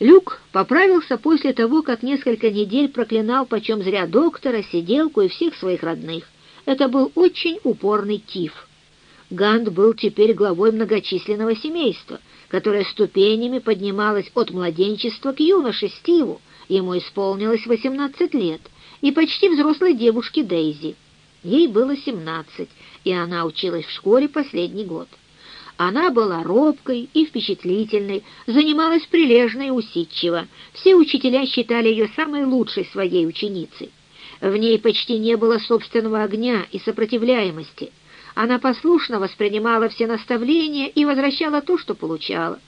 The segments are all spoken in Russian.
Люк поправился после того, как несколько недель проклинал почем зря доктора, сиделку и всех своих родных. Это был очень упорный тиф. Гант был теперь главой многочисленного семейства, которое ступенями поднималось от младенчества к юноше Стиву, ему исполнилось 18 лет, и почти взрослой девушке Дейзи. Ей было 17, и она училась в школе последний год. Она была робкой и впечатлительной, занималась прилежно и усидчиво. Все учителя считали ее самой лучшей своей ученицей. В ней почти не было собственного огня и сопротивляемости. Она послушно воспринимала все наставления и возвращала то, что получала.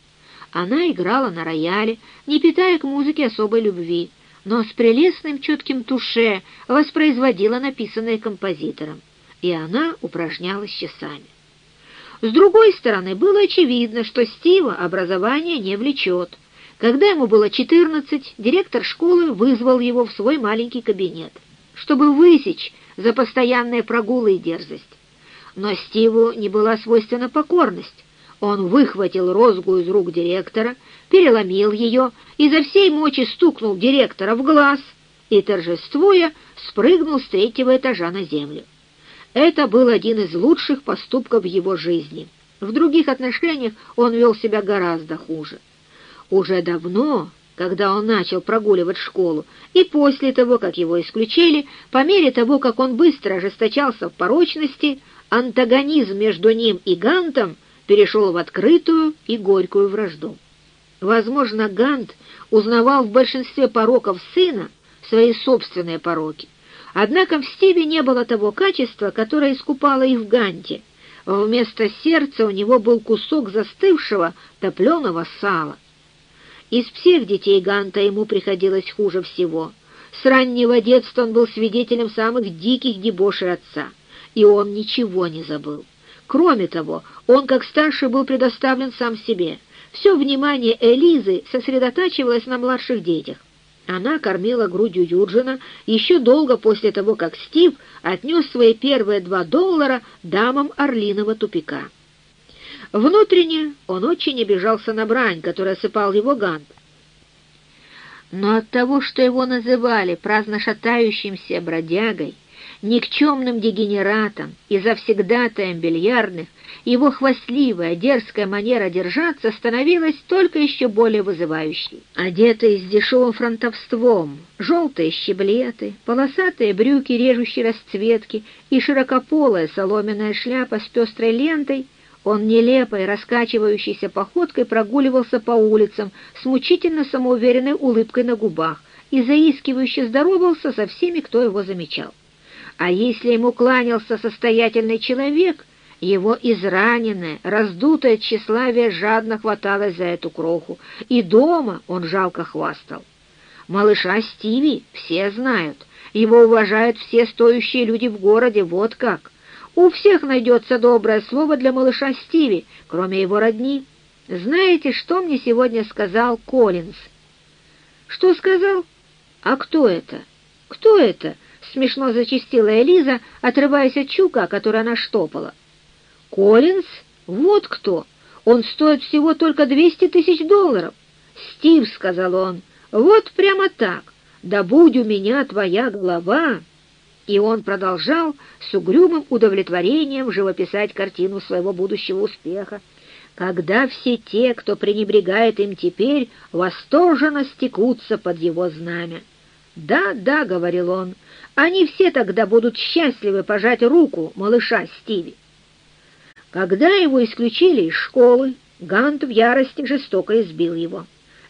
Она играла на рояле, не питая к музыке особой любви, но с прелестным чутким туше воспроизводила написанное композитором, и она упражнялась часами. С другой стороны, было очевидно, что Стива образование не влечет. Когда ему было 14, директор школы вызвал его в свой маленький кабинет, чтобы высечь за постоянные прогулы и дерзость. Но Стиву не была свойственна покорность. Он выхватил розгу из рук директора, переломил ее и за всей мочи стукнул директора в глаз и, торжествуя, спрыгнул с третьего этажа на землю. Это был один из лучших поступков его жизни. В других отношениях он вел себя гораздо хуже. Уже давно, когда он начал прогуливать школу, и после того, как его исключили, по мере того, как он быстро ожесточался в порочности, антагонизм между ним и Гантом перешел в открытую и горькую вражду. Возможно, Гант узнавал в большинстве пороков сына свои собственные пороки, Однако в Стиве не было того качества, которое искупало и в Ганте. Вместо сердца у него был кусок застывшего топленого сала. Из всех детей Ганта ему приходилось хуже всего. С раннего детства он был свидетелем самых диких дебошей отца, и он ничего не забыл. Кроме того, он, как старший, был предоставлен сам себе. Все внимание Элизы сосредотачивалось на младших детях. Она кормила грудью Юджина еще долго после того, как Стив отнес свои первые два доллара дамам Орлиного тупика. Внутренне он очень обижался на брань, которая осыпал его Гант. Но от того, что его называли праздно шатающимся бродягой, никчемным дегенератом и завсегдатаем бильярдных, его хвастливая, дерзкая манера держаться становилась только еще более вызывающей. Одетый с дешевым фронтовством, желтые щеблеты, полосатые брюки режущей расцветки и широкополая соломенная шляпа с пестрой лентой, он нелепой, раскачивающейся походкой прогуливался по улицам с мучительно самоуверенной улыбкой на губах и заискивающе здоровался со всеми, кто его замечал. А если ему кланялся состоятельный человек — его израненное, раздутое тщеславие жадно хваталось за эту кроху, и дома он жалко хвастал. Малыша Стиви все знают, его уважают все стоящие люди в городе, вот как. У всех найдется доброе слово для малыша Стиви, кроме его родни. Знаете, что мне сегодня сказал Коллинз? Что сказал? А кто это? Кто это? Смешно зачастила Элиза, отрываясь от чука, который она штопала. Коллинз? Вот кто! Он стоит всего только двести тысяч долларов. «Стив», — сказал он, — «вот прямо так. Да будь у меня твоя голова!» И он продолжал с угрюмым удовлетворением живописать картину своего будущего успеха, когда все те, кто пренебрегает им теперь, восторженно стекутся под его знамя. «Да, да», — говорил он, — «они все тогда будут счастливы пожать руку малыша Стиви». Когда его исключили из школы, Гант в ярости жестоко избил его.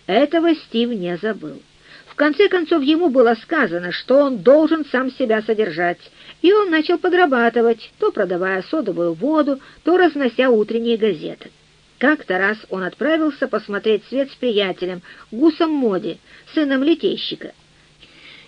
Этого Стив не забыл. В конце концов, ему было сказано, что он должен сам себя содержать, и он начал подрабатывать, то продавая содовую воду, то разнося утренние газеты. Как-то раз он отправился посмотреть свет с приятелем, Гусом Моди, сыном летейщика.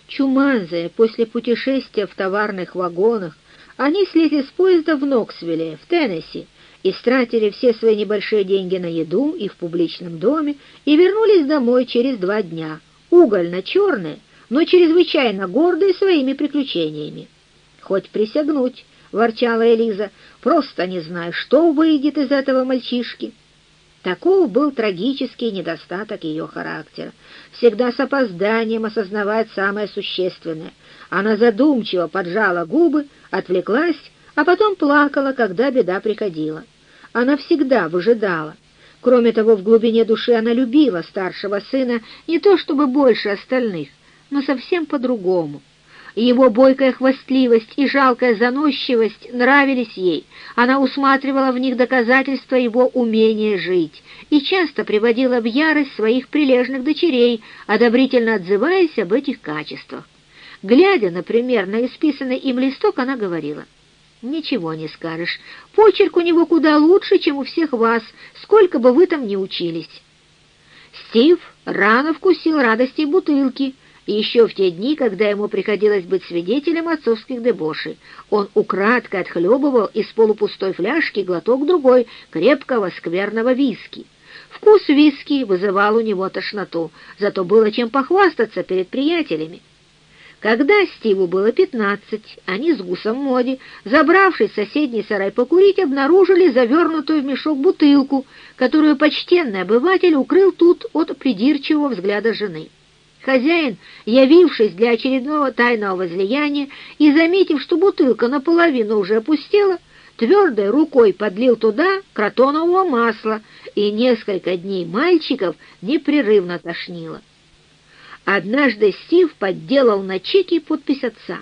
Чумазые после путешествия в товарных вагонах, они слезли с поезда в Ноксвилле, в Теннесси, истратили все свои небольшие деньги на еду и в публичном доме и вернулись домой через два дня, угольно-черные, но чрезвычайно гордые своими приключениями. «Хоть присягнуть», — ворчала Элиза, — «просто не знаю, что выйдет из этого мальчишки». Таков был трагический недостаток ее характера. Всегда с опозданием осознавать самое существенное. Она задумчиво поджала губы, отвлеклась, а потом плакала, когда беда приходила. Она всегда выжидала. Кроме того, в глубине души она любила старшего сына не то чтобы больше остальных, но совсем по-другому. Его бойкая хвастливость и жалкая заносчивость нравились ей. Она усматривала в них доказательства его умения жить и часто приводила в ярость своих прилежных дочерей, одобрительно отзываясь об этих качествах. Глядя, например, на исписанный им листок, она говорила, «Ничего не скажешь. Почерк у него куда лучше, чем у всех вас, сколько бы вы там ни учились». Стив рано вкусил радости бутылки, еще в те дни, когда ему приходилось быть свидетелем отцовских дебошей. Он украдкой отхлебывал из полупустой фляжки глоток другой крепкого скверного виски. Вкус виски вызывал у него тошноту, зато было чем похвастаться перед приятелями. Когда Стиву было пятнадцать, они с Гусом Моди, забравшись в соседний сарай покурить, обнаружили завернутую в мешок бутылку, которую почтенный обыватель укрыл тут от придирчивого взгляда жены. Хозяин, явившись для очередного тайного возлияния и заметив, что бутылка наполовину уже опустела, твердой рукой подлил туда кротонового масла, и несколько дней мальчиков непрерывно тошнило. Однажды Стив подделал на чеке подпись отца.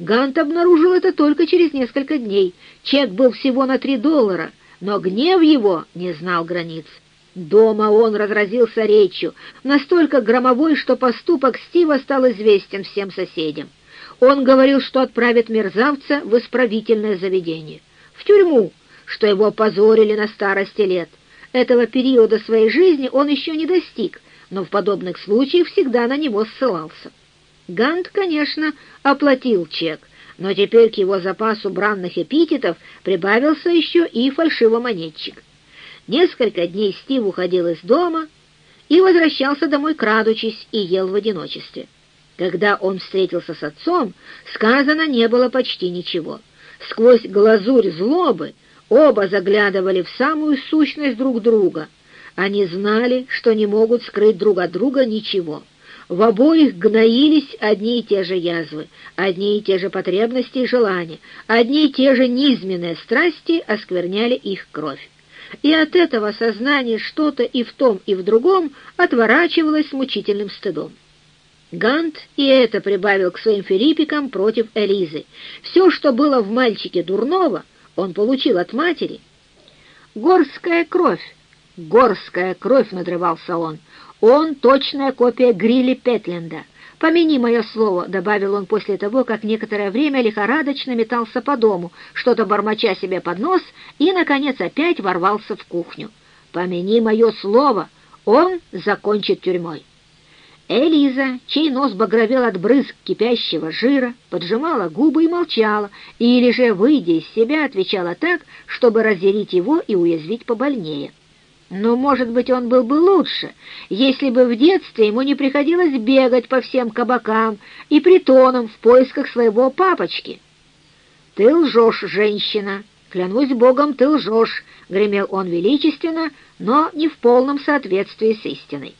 Гант обнаружил это только через несколько дней. Чек был всего на три доллара, но гнев его не знал границ. Дома он разразился речью, настолько громовой, что поступок Стива стал известен всем соседям. Он говорил, что отправит мерзавца в исправительное заведение, в тюрьму, что его опозорили на старости лет. Этого периода своей жизни он еще не достиг, но в подобных случаях всегда на него ссылался. Гант, конечно, оплатил чек, но теперь к его запасу бранных эпитетов прибавился еще и фальшивомонетчик. Несколько дней Стив уходил из дома и возвращался домой крадучись и ел в одиночестве. Когда он встретился с отцом, сказано не было почти ничего. Сквозь глазурь злобы оба заглядывали в самую сущность друг друга — они знали, что не могут скрыть друг от друга ничего. В обоих гноились одни и те же язвы, одни и те же потребности и желания, одни и те же низменные страсти оскверняли их кровь. И от этого сознание что-то и в том, и в другом отворачивалось мучительным стыдом. Гант и это прибавил к своим филиппикам против Элизы. Все, что было в мальчике дурного, он получил от матери. Горская кровь, Горская кровь, надрывался он. Он точная копия Грилли Петленда. «Помяни мое слово», — добавил он после того, как некоторое время лихорадочно метался по дому, что-то бормоча себе под нос, и, наконец, опять ворвался в кухню. «Помяни мое слово, он закончит тюрьмой». Элиза, чей нос багровел от брызг кипящего жира, поджимала губы и молчала, или же, выйдя из себя, отвечала так, чтобы разъярить его и уязвить побольнее. Но, может быть, он был бы лучше, если бы в детстве ему не приходилось бегать по всем кабакам и притонам в поисках своего папочки. «Ты лжешь, женщина! Клянусь Богом, ты лжешь!» — гремел он величественно, но не в полном соответствии с истиной.